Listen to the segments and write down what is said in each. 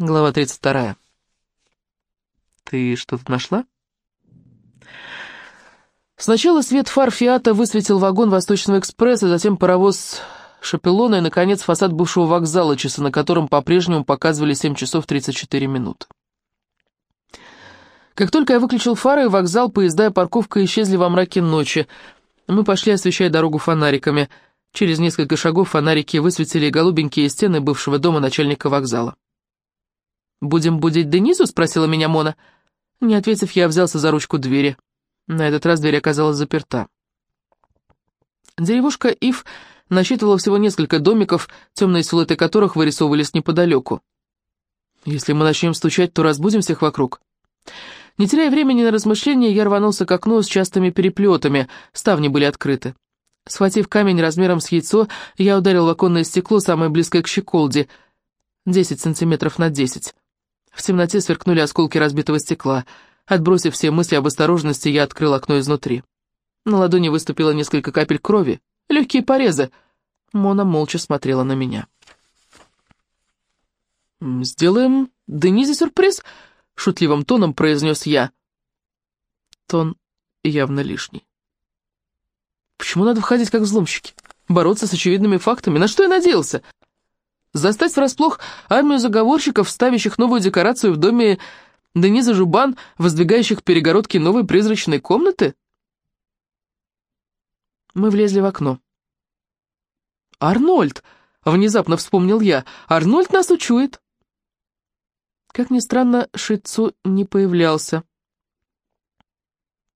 Глава 32. «Ты что-то нашла?» Сначала свет фар «Фиата» высветил вагон Восточного экспресса, затем паровоз «Шапеллона» и, наконец, фасад бывшего вокзала, часы на котором по-прежнему показывали 7 часов 34 минуты. Как только я выключил фары, вокзал, поезда и парковка исчезли во мраке ночи. Мы пошли, освещая дорогу фонариками. Через несколько шагов фонарики высветили голубенькие стены бывшего дома начальника вокзала. «Будем будить Денизу?» — спросила меня Мона. Не ответив, я взялся за ручку двери. На этот раз дверь оказалась заперта. Деревушка Ив насчитывала всего несколько домиков, темные силуэты которых вырисовывались неподалеку. «Если мы начнем стучать, то разбудим всех вокруг». Не теряя времени на размышления, я рванулся к окну с частыми переплетами, ставни были открыты. Схватив камень размером с яйцо, я ударил в оконное стекло, самое близкое к щеколде, 10 сантиметров на 10. В темноте сверкнули осколки разбитого стекла. Отбросив все мысли об осторожности, я открыл окно изнутри. На ладони выступило несколько капель крови. Легкие порезы. Мона молча смотрела на меня. «Сделаем Денизе сюрприз», — шутливым тоном произнес я. Тон явно лишний. Почему надо входить как взломщики? Бороться с очевидными фактами? На что я надеялся? Застать врасплох армию заговорщиков, ставящих новую декорацию в доме Дениза Жубан, воздвигающих перегородки новой призрачной комнаты? Мы влезли в окно. «Арнольд!» — внезапно вспомнил я. «Арнольд нас учует!» Как ни странно, Шицу не появлялся.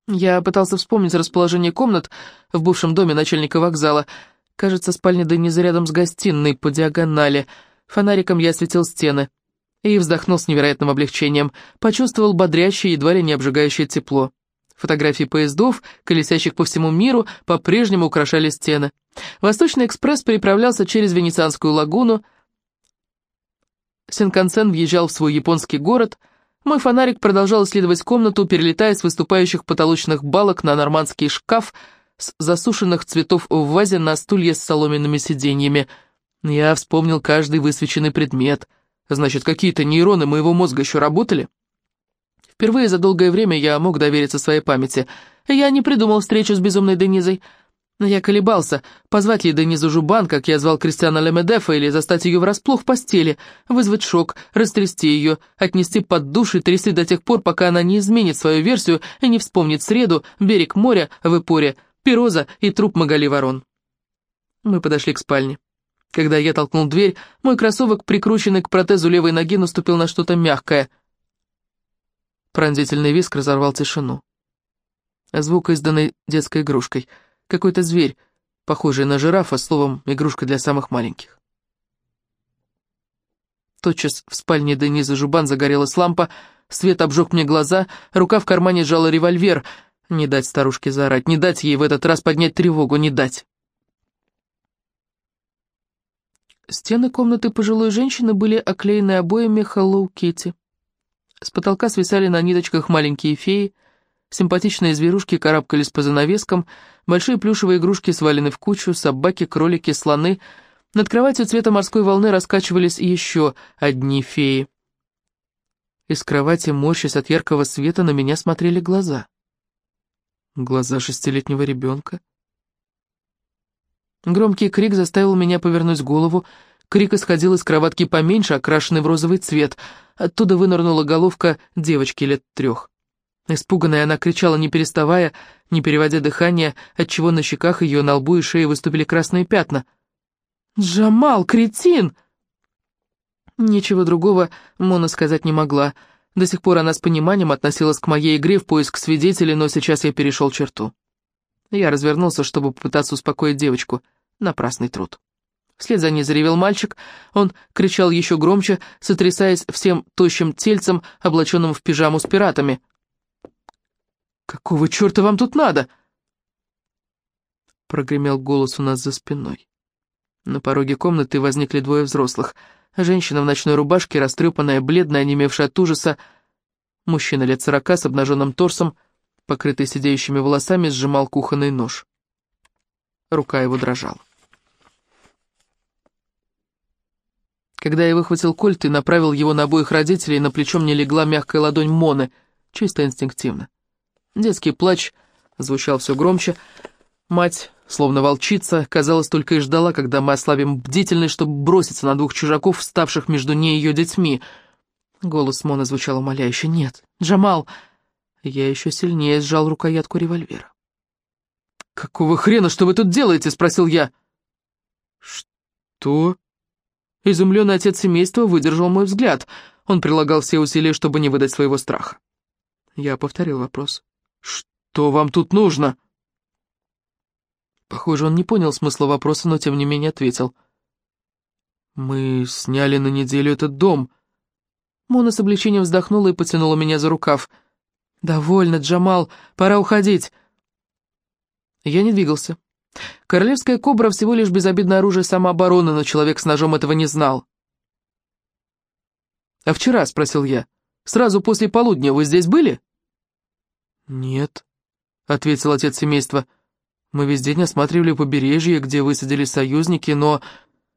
Я пытался вспомнить расположение комнат в бывшем доме начальника вокзала — Кажется, спальня Дениза рядом с гостиной, по диагонали. Фонариком я осветил стены. И вздохнул с невероятным облегчением. Почувствовал бодрящее, едва ли не обжигающее тепло. Фотографии поездов, колесящих по всему миру, по-прежнему украшали стены. Восточный экспресс переправлялся через Венецианскую лагуну. Синкансен въезжал в свой японский город. Мой фонарик продолжал исследовать комнату, перелетая с выступающих потолочных балок на нормандский шкаф — с засушенных цветов в вазе на стулья с соломенными сиденьями. Я вспомнил каждый высвеченный предмет. Значит, какие-то нейроны моего мозга еще работали? Впервые за долгое время я мог довериться своей памяти. Я не придумал встречу с безумной Денизой. Я колебался, позвать ли Денизу Жубан, как я звал Кристиана Лемедефа, или застать ее врасплох в постели, вызвать шок, растрясти ее, отнести под душ и трясти до тех пор, пока она не изменит свою версию и не вспомнит среду, берег моря в Ипоре, Пироза и труп Магали Ворон. Мы подошли к спальне. Когда я толкнул дверь, мой кроссовок, прикрученный к протезу левой ноги, наступил на что-то мягкое. Пронзительный виск разорвал тишину. Звук, изданный детской игрушкой. Какой-то зверь, похожий на жирафа, словом, игрушка для самых маленьких. Тотчас в спальне Денизы Жубан загорелась лампа, свет обжег мне глаза, рука в кармане сжала револьвер — не дать старушке заорать, не дать ей в этот раз поднять тревогу, не дать. Стены комнаты пожилой женщины были оклеены обоями Hello Kitty. С потолка свисали на ниточках маленькие феи, симпатичные зверушки карабкались по занавескам, большие плюшевые игрушки свалены в кучу, собаки, кролики, слоны. Над кроватью цвета морской волны раскачивались еще одни феи. Из кровати, морщась от яркого света, на меня смотрели глаза. Глаза шестилетнего ребенка. Громкий крик заставил меня повернуть голову. Крик исходил из кроватки поменьше, окрашенный в розовый цвет. Оттуда вынырнула головка девочки лет трех. Испуганная она кричала, не переставая, не переводя дыхание, отчего на щеках ее, на лбу и шее выступили красные пятна. «Джамал, кретин!» Ничего другого Мона сказать не могла. До сих пор она с пониманием относилась к моей игре в поиск свидетелей, но сейчас я перешел черту. Я развернулся, чтобы попытаться успокоить девочку. Напрасный труд. Вслед за ней заревел мальчик. Он кричал еще громче, сотрясаясь всем тощим тельцем, облаченным в пижаму с пиратами. «Какого черта вам тут надо?» Прогремел голос у нас за спиной. На пороге комнаты возникли двое взрослых — Женщина в ночной рубашке, растрепанная, бледная, онемевшая от ужаса. Мужчина лет сорока с обнаженным торсом, покрытый сидеющими волосами, сжимал кухонный нож. Рука его дрожала. Когда я выхватил кольт и направил его на обоих родителей, на плечо мне легла мягкая ладонь Моны, чисто инстинктивно. Детский плач звучал все громче. Мать, словно волчица, казалось, только и ждала, когда мы ослабим бдительность, чтобы броситься на двух чужаков, вставших между ней и ее детьми. Голос Моны звучал умоляюще. «Нет, Джамал!» Я еще сильнее сжал рукоятку револьвера. «Какого хрена, что вы тут делаете?» — спросил я. «Что?» Изумленный отец семейства выдержал мой взгляд. Он прилагал все усилия, чтобы не выдать своего страха. Я повторил вопрос. «Что вам тут нужно?» Похоже, он не понял смысла вопроса, но тем не менее ответил. «Мы сняли на неделю этот дом». Мона с облегчением вздохнула и потянула меня за рукав. «Довольно, Джамал, пора уходить». Я не двигался. Королевская кобра всего лишь безобидное оружие самообороны, но человек с ножом этого не знал. «А вчера?» — спросил я. «Сразу после полудня вы здесь были?» «Нет», — ответил отец семейства. «Мы весь день осматривали побережье, где высадились союзники, но...»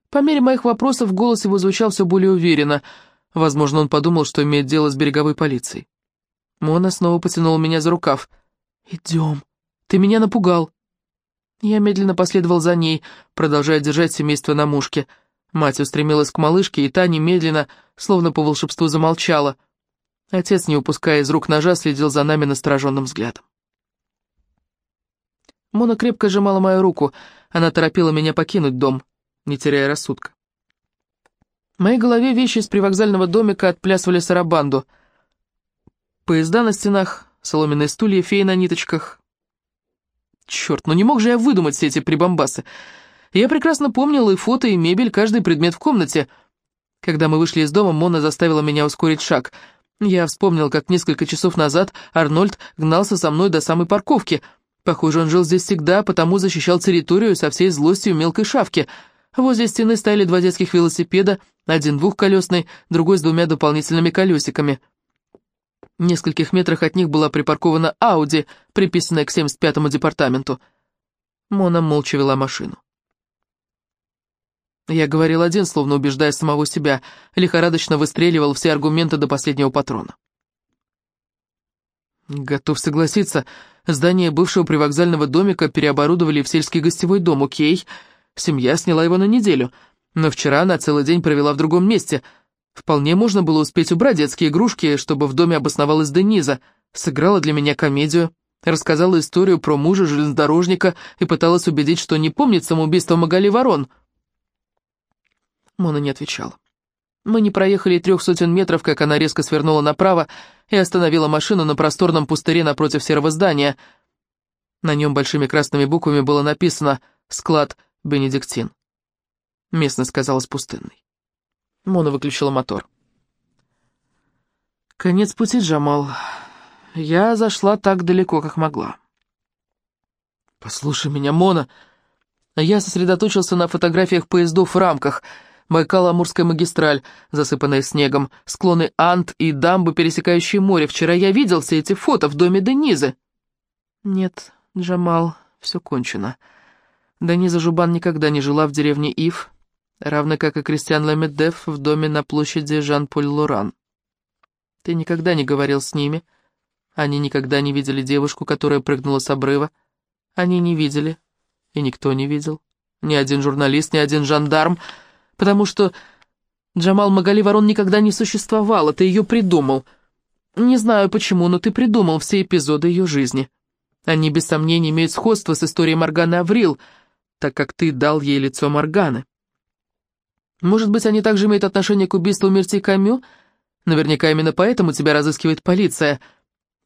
По мере моих вопросов голос его звучал все более уверенно. Возможно, он подумал, что имеет дело с береговой полицией. Мона снова потянула меня за рукав. «Идем. Ты меня напугал». Я медленно последовал за ней, продолжая держать семейство на мушке. Мать устремилась к малышке, и та немедленно, словно по волшебству, замолчала. Отец, не упуская из рук ножа, следил за нами настороженным взглядом. Мона крепко сжимала мою руку, она торопила меня покинуть дом, не теряя рассудка. В моей голове вещи из привокзального домика отплясывали сарабанду. Поезда на стенах, соломенные стулья, феи на ниточках, Черт, ну не мог же я выдумать все эти прибамбасы. Я прекрасно помнил и фото, и мебель, каждый предмет в комнате. Когда мы вышли из дома, Мона заставила меня ускорить шаг. Я вспомнил, как несколько часов назад Арнольд гнался со мной до самой парковки. Похоже, он жил здесь всегда, потому защищал территорию со всей злостью мелкой шавки. Возле стены стояли два детских велосипеда, один двухколесный, другой с двумя дополнительными колесиками — в нескольких метрах от них была припаркована Ауди, приписанная к 75-му департаменту. Мона молча вела машину. Я говорил один, словно убеждая самого себя, лихорадочно выстреливал все аргументы до последнего патрона. Готов согласиться, здание бывшего привокзального домика переоборудовали в сельский гостевой дом, окей. Семья сняла его на неделю, но вчера она целый день провела в другом месте — Вполне можно было успеть убрать детские игрушки, чтобы в доме обосновалась Дениза, сыграла для меня комедию, рассказала историю про мужа железнодорожника и пыталась убедить, что не помнит самоубийство Магали Ворон. Мона не отвечала. Мы не проехали трех сотен метров, как она резко свернула направо и остановила машину на просторном пустыре напротив серого здания. На нем большими красными буквами было написано «Склад Бенедиктин». Местность казалась пустынной. Мона выключила мотор. «Конец пути, Джамал. Я зашла так далеко, как могла». «Послушай меня, Мона!» Я сосредоточился на фотографиях поездов в рамках. Байкал-Амурская магистраль, засыпанная снегом, склоны Ант и дамбы, пересекающие море. Вчера я видел все эти фото в доме Денизы. Нет, Джамал, все кончено. Дениза Жубан никогда не жила в деревне Ив, равно как и Кристиан Ламедев в доме на площади Жан-Поль-Лоран. Ты никогда не говорил с ними. Они никогда не видели девушку, которая прыгнула с обрыва. Они не видели, и никто не видел. Ни один журналист, ни один жандарм, потому что Джамал Магали Ворон никогда не существовала, ты ее придумал. Не знаю почему, но ты придумал все эпизоды ее жизни. Они, без сомнения, имеют сходство с историей Морганы Аврил, так как ты дал ей лицо Морганы. Может быть, они также имеют отношение к убийству Мерти Камю? Наверняка именно поэтому тебя разыскивает полиция.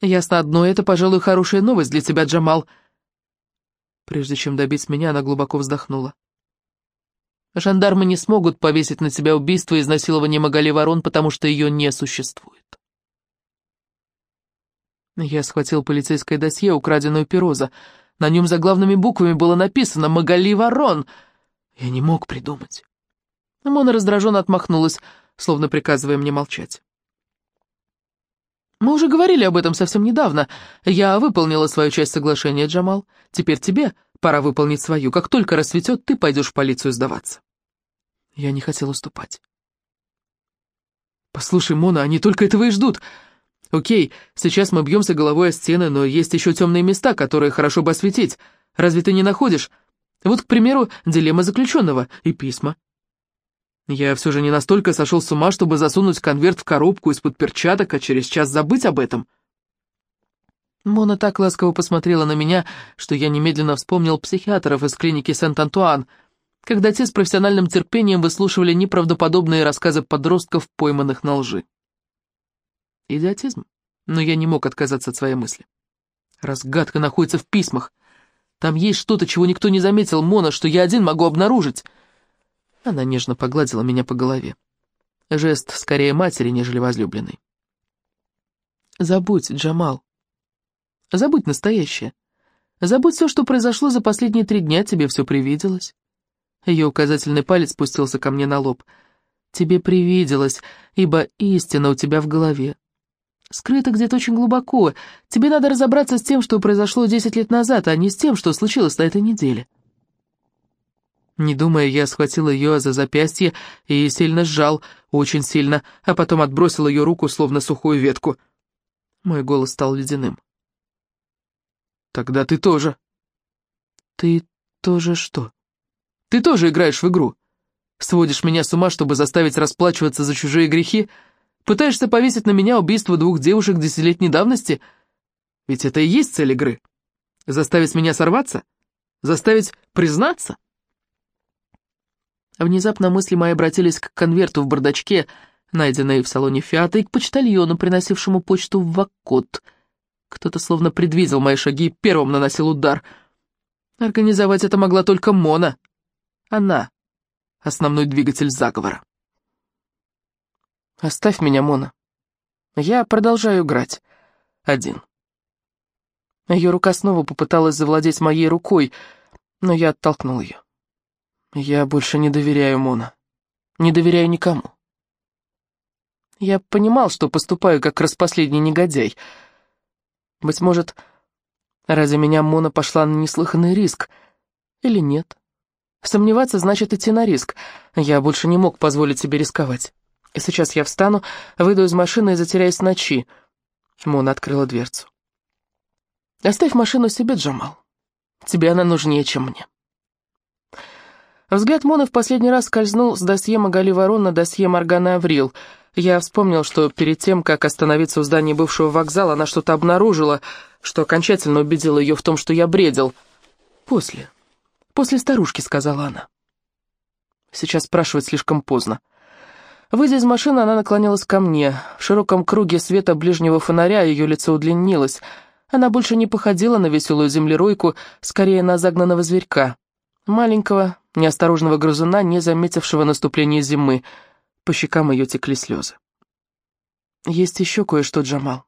Ясно одно, это, пожалуй, хорошая новость для тебя, Джамал. Прежде чем добить меня, она глубоко вздохнула. Жандармы не смогут повесить на тебя убийство и изнасилование Магали Ворон, потому что ее не существует. Я схватил полицейское досье, украденную Пироза. На нем заглавными буквами было написано «Магали Ворон». Я не мог придумать. Мона раздраженно отмахнулась, словно приказывая мне молчать. «Мы уже говорили об этом совсем недавно. Я выполнила свою часть соглашения, Джамал. Теперь тебе пора выполнить свою. Как только рассветет, ты пойдешь в полицию сдаваться». Я не хотел уступать. «Послушай, Мона, они только этого и ждут. Окей, сейчас мы бьемся головой о стены, но есть еще темные места, которые хорошо бы осветить. Разве ты не находишь? Вот, к примеру, дилемма заключенного и письма. Я все же не настолько сошел с ума, чтобы засунуть конверт в коробку из-под перчаток, а через час забыть об этом». Мона так ласково посмотрела на меня, что я немедленно вспомнил психиатров из клиники Сент-Антуан, когда те с профессиональным терпением выслушивали неправдоподобные рассказы подростков, пойманных на лжи. Идиотизм, но я не мог отказаться от своей мысли. Разгадка находится в письмах. Там есть что-то, чего никто не заметил, Мона, что я один могу обнаружить. Она нежно погладила меня по голове. Жест скорее матери, нежели возлюбленной. Забудь, Джамал. Забудь настоящее. Забудь все, что произошло за последние три дня, тебе все привиделось. Ее указательный палец спустился ко мне на лоб. Тебе привиделось, ибо истина у тебя в голове. Скрыто где-то очень глубоко. Тебе надо разобраться с тем, что произошло десять лет назад, а не с тем, что случилось на этой неделе. Не думая, я схватил ее за запястье и сильно сжал, очень сильно, а потом отбросил ее руку, словно сухую ветку. Мой голос стал ледяным. Тогда ты тоже. Ты тоже что? Ты тоже играешь в игру. Сводишь меня с ума, чтобы заставить расплачиваться за чужие грехи? Пытаешься повесить на меня убийство двух девушек десятилетней давности? Ведь это и есть цель игры. Заставить меня сорваться? Заставить признаться? Внезапно мысли мои обратились к конверту в бардачке, найденной в салоне Фиата, и к почтальону, приносившему почту в Ваккот — кто-то словно предвидел мои шаги и первым наносил удар. Организовать это могла только Мона. Она — основной двигатель заговора. «Оставь меня, Мона. Я продолжаю играть. Один». Ее рука снова попыталась завладеть моей рукой, но я оттолкнул ее. Я больше не доверяю Мона. Не доверяю никому. Я понимал, что поступаю как распоследний негодяй — быть может, ради меня Мона пошла на неслыханный риск? Или нет? Сомневаться значит идти на риск. Я больше не мог позволить себе рисковать. И сейчас я встану, выйду из машины и затеряюсь ночи. Мона открыла дверцу. «Оставь машину себе, Джамал. Тебе она нужнее, чем мне». Взгляд Моны в последний раз скользнул с досье Магали Ворон на досье Моргана Аврил — я вспомнил, что перед тем, как остановиться у здания бывшего вокзала, она что-то обнаружила, что окончательно убедило ее в том, что я бредил. «После. После старушки», — сказала она. Сейчас спрашивать слишком поздно. Выйдя из машины, она наклонилась ко мне. В широком круге света ближнего фонаря ее лицо удлинилось. Она больше не походила на веселую землеройку, скорее на загнанного зверька. Маленького, неосторожного грызуна, не заметившего наступления зимы — по щекам ее текли слезы. «Есть еще кое-что, Джамал.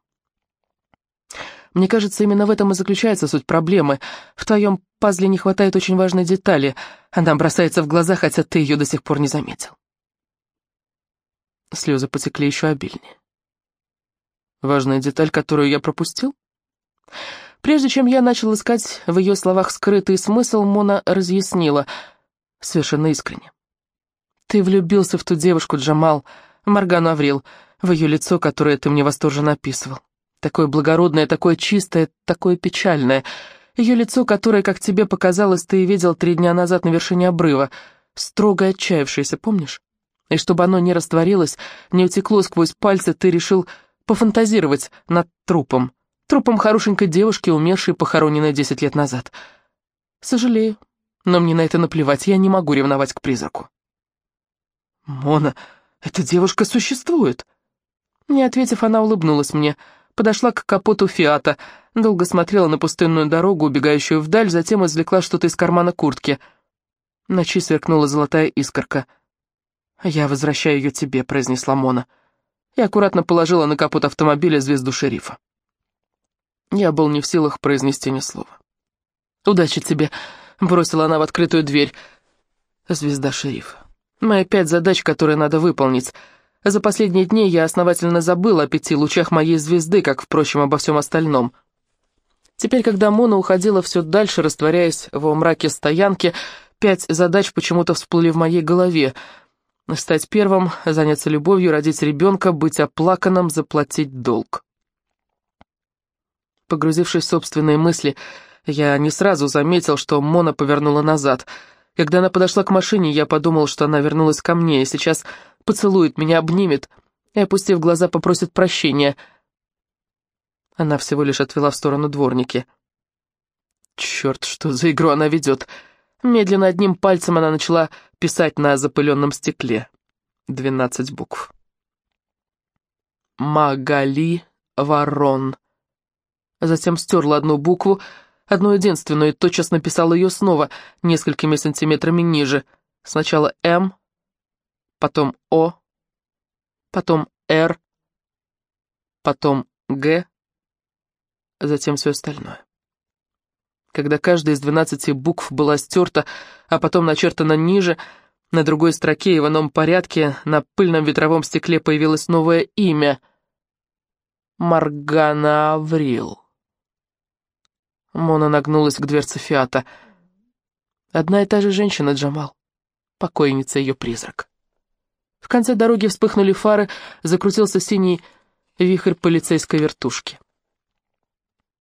Мне кажется, именно в этом и заключается суть проблемы. В твоем пазле не хватает очень важной детали. Она бросается в глаза, хотя ты ее до сих пор не заметил». Слезы потекли еще обильнее. «Важная деталь, которую я пропустил?» Прежде чем я начал искать в ее словах скрытый смысл, Мона разъяснила, совершенно искренне. Ты влюбился в ту девушку, Джамал, Маргану Аврил, в ее лицо, которое ты мне восторженно описывал. Такое благородное, такое чистое, такое печальное. Ее лицо, которое, как тебе показалось, ты видел три дня назад на вершине обрыва, строго отчаявшееся, помнишь? И чтобы оно не растворилось, не утекло сквозь пальцы, ты решил пофантазировать над трупом. Трупом хорошенькой девушки, умершей, похороненной десять лет назад. Сожалею, но мне на это наплевать, я не могу ревновать к призраку. «Мона, эта девушка существует!» Не ответив, она улыбнулась мне, подошла к капоту Фиата, долго смотрела на пустынную дорогу, убегающую вдаль, затем извлекла что-то из кармана куртки. Ночи сверкнула золотая искорка. «Я возвращаю ее тебе», — произнесла Мона. И аккуратно положила на капот автомобиля звезду шерифа. Я был не в силах произнести ни слова. «Удачи тебе», — бросила она в открытую дверь. Звезда шерифа. Мои пять задач, которые надо выполнить. За последние дни я основательно забыл о пяти лучах моей звезды, как, впрочем, обо всем остальном. Теперь, когда Мона уходила все дальше, растворяясь во мраке стоянки, пять задач почему-то всплыли в моей голове. Стать первым, заняться любовью, родить ребенка, быть оплаканным, заплатить долг. Погрузившись в собственные мысли, я не сразу заметил, что Мона повернула назад. Когда она подошла к машине, я подумал, что она вернулась ко мне и сейчас поцелует меня, обнимет и, опустив глаза, попросит прощения. Она всего лишь отвела в сторону дворники. Черт, что за игру она ведет! Медленно одним пальцем она начала писать на запыленном стекле. Двенадцать букв. Магали Ворон. Затем стерла одну букву, одну единственную, и тотчас написала ее снова, несколькими сантиметрами ниже. Сначала «М», потом «О», потом «Р», потом «Г», затем все остальное. Когда каждая из двенадцати букв была стерта, а потом начертана ниже, на другой строке и в ином порядке на пыльном ветровом стекле появилось новое имя — Маргана Аврил. Мона нагнулась к дверце Фиата. Одна и та же женщина, Джамал. Покойница ее призрак. В конце дороги вспыхнули фары, закрутился синий вихрь полицейской вертушки.